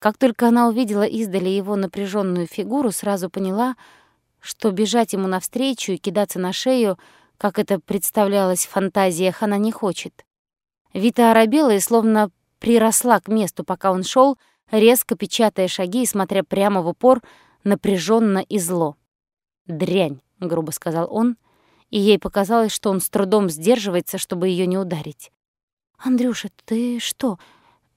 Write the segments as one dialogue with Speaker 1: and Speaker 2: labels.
Speaker 1: Как только она увидела издали его напряженную фигуру, сразу поняла, что бежать ему навстречу и кидаться на шею, как это представлялось в фантазиях, она не хочет. Вита оробела и словно приросла к месту, пока он шел, резко печатая шаги и смотря прямо в упор, напряженно и зло. «Дрянь», — грубо сказал он, и ей показалось, что он с трудом сдерживается, чтобы ее не ударить. «Андрюша, ты что?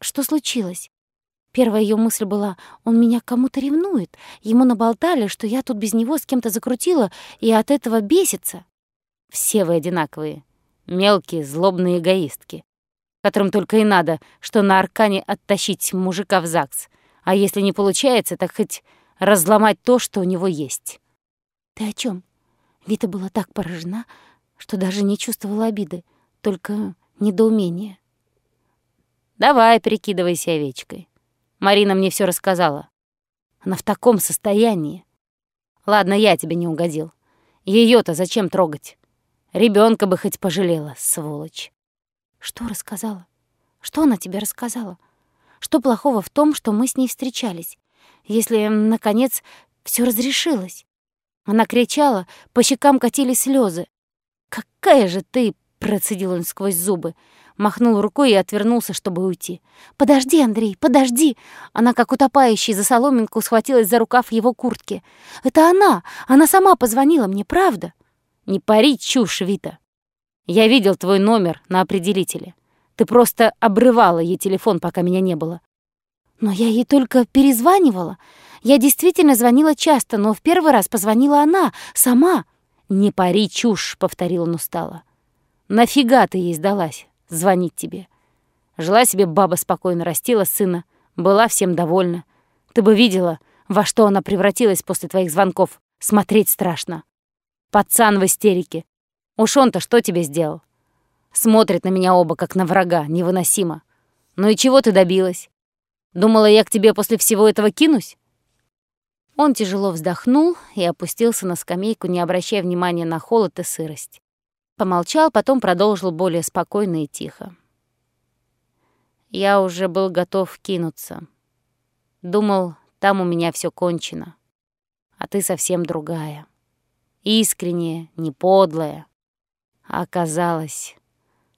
Speaker 1: Что случилось?» Первая ее мысль была, он меня кому-то ревнует. Ему наболтали, что я тут без него с кем-то закрутила, и от этого бесится. Все вы одинаковые. Мелкие, злобные эгоистки. Которым только и надо, что на аркане оттащить мужика в ЗАГС. А если не получается, так хоть разломать то, что у него есть. Ты о чем? Вита была так поражена, что даже не чувствовала обиды, только недоумение. Давай, прикидывайся овечкой. Марина мне все рассказала. Она в таком состоянии. Ладно, я тебе не угодил. ее то зачем трогать? Ребенка бы хоть пожалела, сволочь. Что рассказала? Что она тебе рассказала? Что плохого в том, что мы с ней встречались? Если, наконец, все разрешилось? Она кричала, по щекам катились слезы. «Какая же ты!» — процедил он сквозь зубы махнул рукой и отвернулся, чтобы уйти. «Подожди, Андрей, подожди!» Она, как утопающий за соломинку, схватилась за рукав его куртки. «Это она! Она сама позвонила мне, правда?» «Не пари чушь, Вита! Я видел твой номер на определителе. Ты просто обрывала ей телефон, пока меня не было». «Но я ей только перезванивала. Я действительно звонила часто, но в первый раз позвонила она, сама». «Не пари чушь», — повторил он устало. «Нафига ты ей сдалась? Звонить тебе. Жила себе баба спокойно, растила сына, была всем довольна. Ты бы видела, во что она превратилась после твоих звонков. Смотреть страшно. Пацан в истерике. Уж он-то что тебе сделал? Смотрит на меня оба, как на врага, невыносимо. Ну и чего ты добилась? Думала, я к тебе после всего этого кинусь? Он тяжело вздохнул и опустился на скамейку, не обращая внимания на холод и сырость. Помолчал, потом продолжил более спокойно и тихо. Я уже был готов кинуться. Думал, там у меня все кончено. А ты совсем другая. Искренняя, не подлая. А оказалось...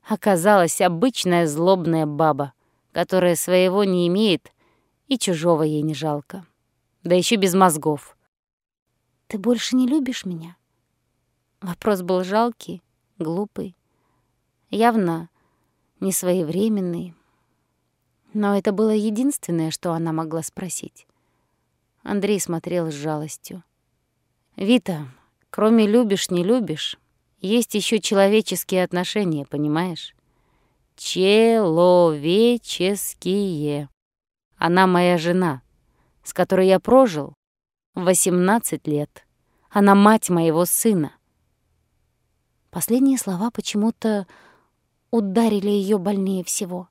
Speaker 1: Оказалась обычная злобная баба, которая своего не имеет и чужого ей не жалко. Да еще без мозгов. «Ты больше не любишь меня?» Вопрос был жалкий, глупый, явно несвоевременный. Но это было единственное, что она могла спросить. Андрей смотрел с жалостью. «Вита, кроме любишь, не любишь, есть еще человеческие отношения, понимаешь? Человеческие. Она моя жена, с которой я прожил 18 лет. Она мать моего сына. Последние слова почему-то ударили ее больнее всего.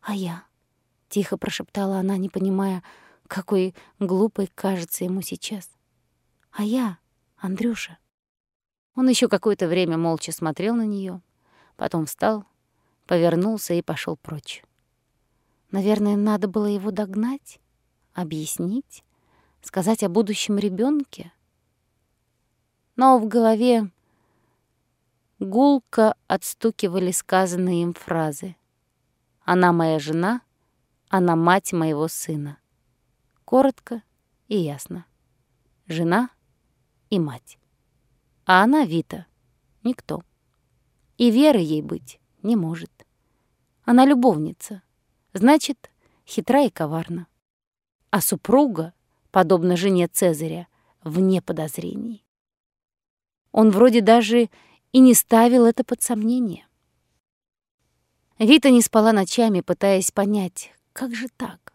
Speaker 1: «А я?» — тихо прошептала она, не понимая, какой глупой кажется ему сейчас. «А я, Андрюша?» Он еще какое-то время молча смотрел на нее, потом встал, повернулся и пошел прочь. Наверное, надо было его догнать, объяснить, сказать о будущем ребенке. Но в голове Гулко отстукивали сказанные им фразы. «Она моя жена, она мать моего сына». Коротко и ясно. Жена и мать. А она, Вита, никто. И веры ей быть не может. Она любовница, значит, хитра и коварна. А супруга, подобно жене Цезаря, вне подозрений. Он вроде даже и не ставил это под сомнение. Вита не спала ночами, пытаясь понять, как же так?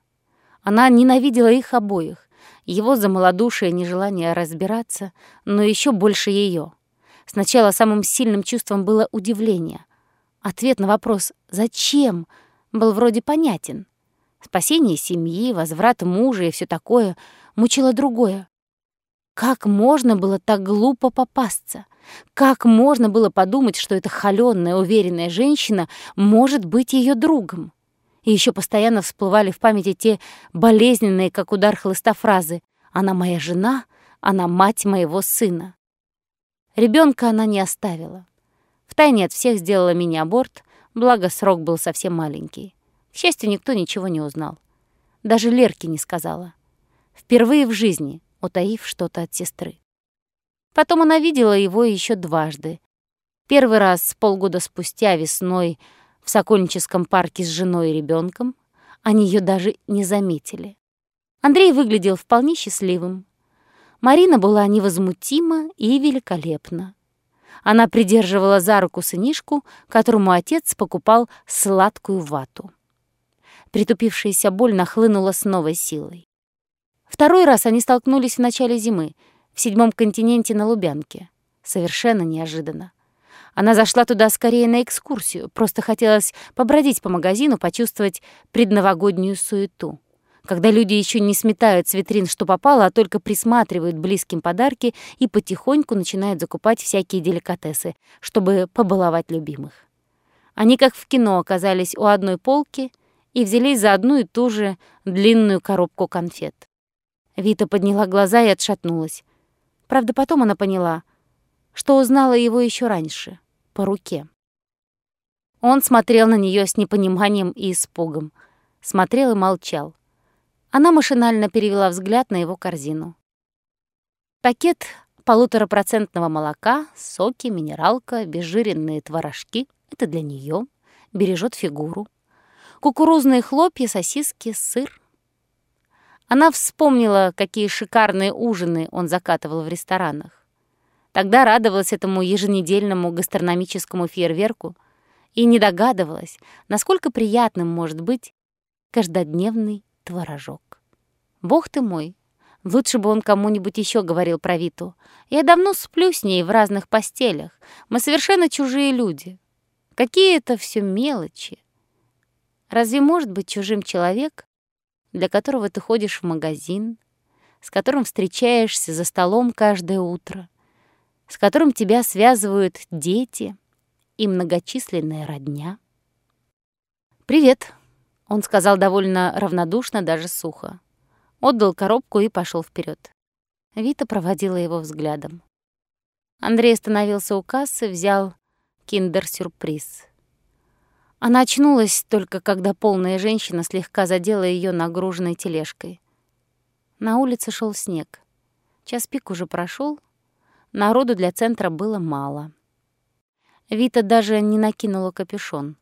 Speaker 1: Она ненавидела их обоих, его за малодушие нежелание разбираться, но еще больше ее. Сначала самым сильным чувством было удивление. Ответ на вопрос «зачем?» был вроде понятен. Спасение семьи, возврат мужа и все такое мучило другое. Как можно было так глупо попасться? Как можно было подумать, что эта холёная, уверенная женщина может быть ее другом? И еще постоянно всплывали в памяти те болезненные, как удар хлыста, фразы «Она моя жена, она мать моего сына». Ребенка она не оставила. Втайне от всех сделала мини-аборт, благо срок был совсем маленький. К счастью, никто ничего не узнал. Даже Лерке не сказала. Впервые в жизни утаив что-то от сестры. Потом она видела его еще дважды. Первый раз полгода спустя весной в Сокольническом парке с женой и ребенком. Они ее даже не заметили. Андрей выглядел вполне счастливым. Марина была невозмутима и великолепна. Она придерживала за руку сынишку, которому отец покупал сладкую вату. Притупившаяся боль нахлынула с новой силой. Второй раз они столкнулись в начале зимы, в седьмом континенте на Лубянке. Совершенно неожиданно. Она зашла туда скорее на экскурсию, просто хотелось побродить по магазину, почувствовать предновогоднюю суету. Когда люди еще не сметают с витрин, что попало, а только присматривают близким подарки и потихоньку начинают закупать всякие деликатесы, чтобы побаловать любимых. Они, как в кино, оказались у одной полки и взялись за одну и ту же длинную коробку конфет. Вита подняла глаза и отшатнулась. Правда, потом она поняла, что узнала его еще раньше — по руке. Он смотрел на нее с непониманием и испугом. Смотрел и молчал. Она машинально перевела взгляд на его корзину. Пакет полуторапроцентного молока, соки, минералка, безжиренные творожки — это для нее, бережет фигуру. Кукурузные хлопья, сосиски, сыр. Она вспомнила, какие шикарные ужины он закатывал в ресторанах. Тогда радовалась этому еженедельному гастрономическому фейерверку и не догадывалась, насколько приятным может быть каждодневный творожок. Бог ты мой, лучше бы он кому-нибудь еще говорил про Виту. Я давно сплю с ней в разных постелях. Мы совершенно чужие люди. Какие это все мелочи. Разве может быть чужим человек, для которого ты ходишь в магазин, с которым встречаешься за столом каждое утро, с которым тебя связывают дети и многочисленная родня. «Привет», — он сказал довольно равнодушно, даже сухо. Отдал коробку и пошел вперед. Вита проводила его взглядом. Андрей остановился у кассы, взял киндер-сюрприз. Она очнулась только, когда полная женщина слегка задела ее нагруженной тележкой. На улице шел снег. Час пик уже прошел, Народу для центра было мало. Вита даже не накинула капюшон.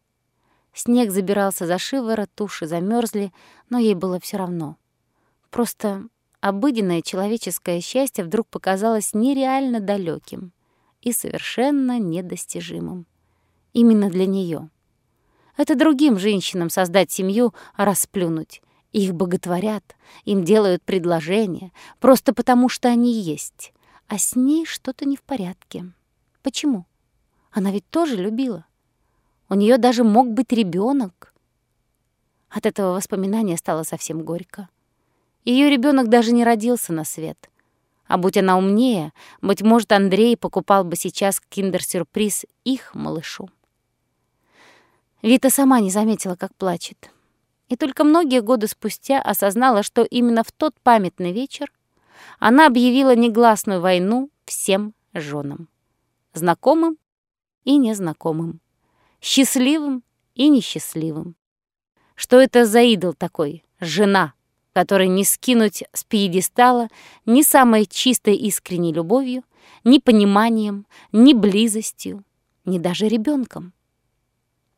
Speaker 1: Снег забирался за шиворот, туши замерзли, но ей было все равно. Просто обыденное человеческое счастье вдруг показалось нереально далеким и совершенно недостижимым. Именно для нее. Это другим женщинам создать семью, расплюнуть. Их боготворят, им делают предложения, просто потому что они есть а с ней что-то не в порядке. Почему? Она ведь тоже любила. У нее даже мог быть ребенок. От этого воспоминания стало совсем горько. Ее ребенок даже не родился на свет. А будь она умнее, быть может, Андрей покупал бы сейчас киндер-сюрприз их малышу. Вита сама не заметила, как плачет. И только многие годы спустя осознала, что именно в тот памятный вечер она объявила негласную войну всем женам. Знакомым и незнакомым. Счастливым и несчастливым. Что это за идол такой? Жена, которой не скинуть с пьедестала ни самой чистой искренней любовью, ни пониманием, ни близостью, ни даже ребенком.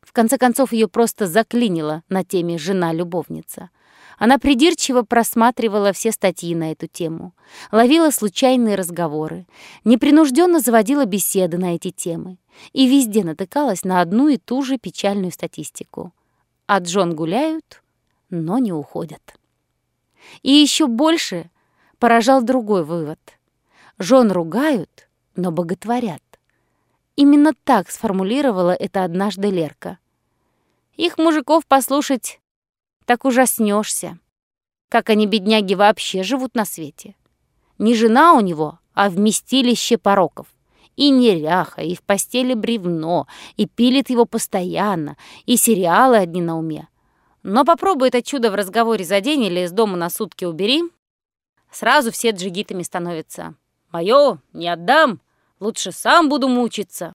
Speaker 1: В конце концов, ее просто заклинило на теме «жена-любовница». Она придирчиво просматривала все статьи на эту тему, ловила случайные разговоры, непринужденно заводила беседы на эти темы и везде натыкалась на одну и ту же печальную статистику. От жен гуляют, но не уходят. И еще больше поражал другой вывод. Жен ругают, но боготворят. Именно так сформулировала это однажды Лерка. Их мужиков послушать так ужаснешься. Как они, бедняги, вообще живут на свете. Не жена у него, а вместилище пороков. И неряха, и в постели бревно, и пилит его постоянно, и сериалы одни на уме. Но попробуй это чудо в разговоре за день или из дома на сутки убери, сразу все джигитами становятся. «Моё, не отдам, лучше сам буду мучиться».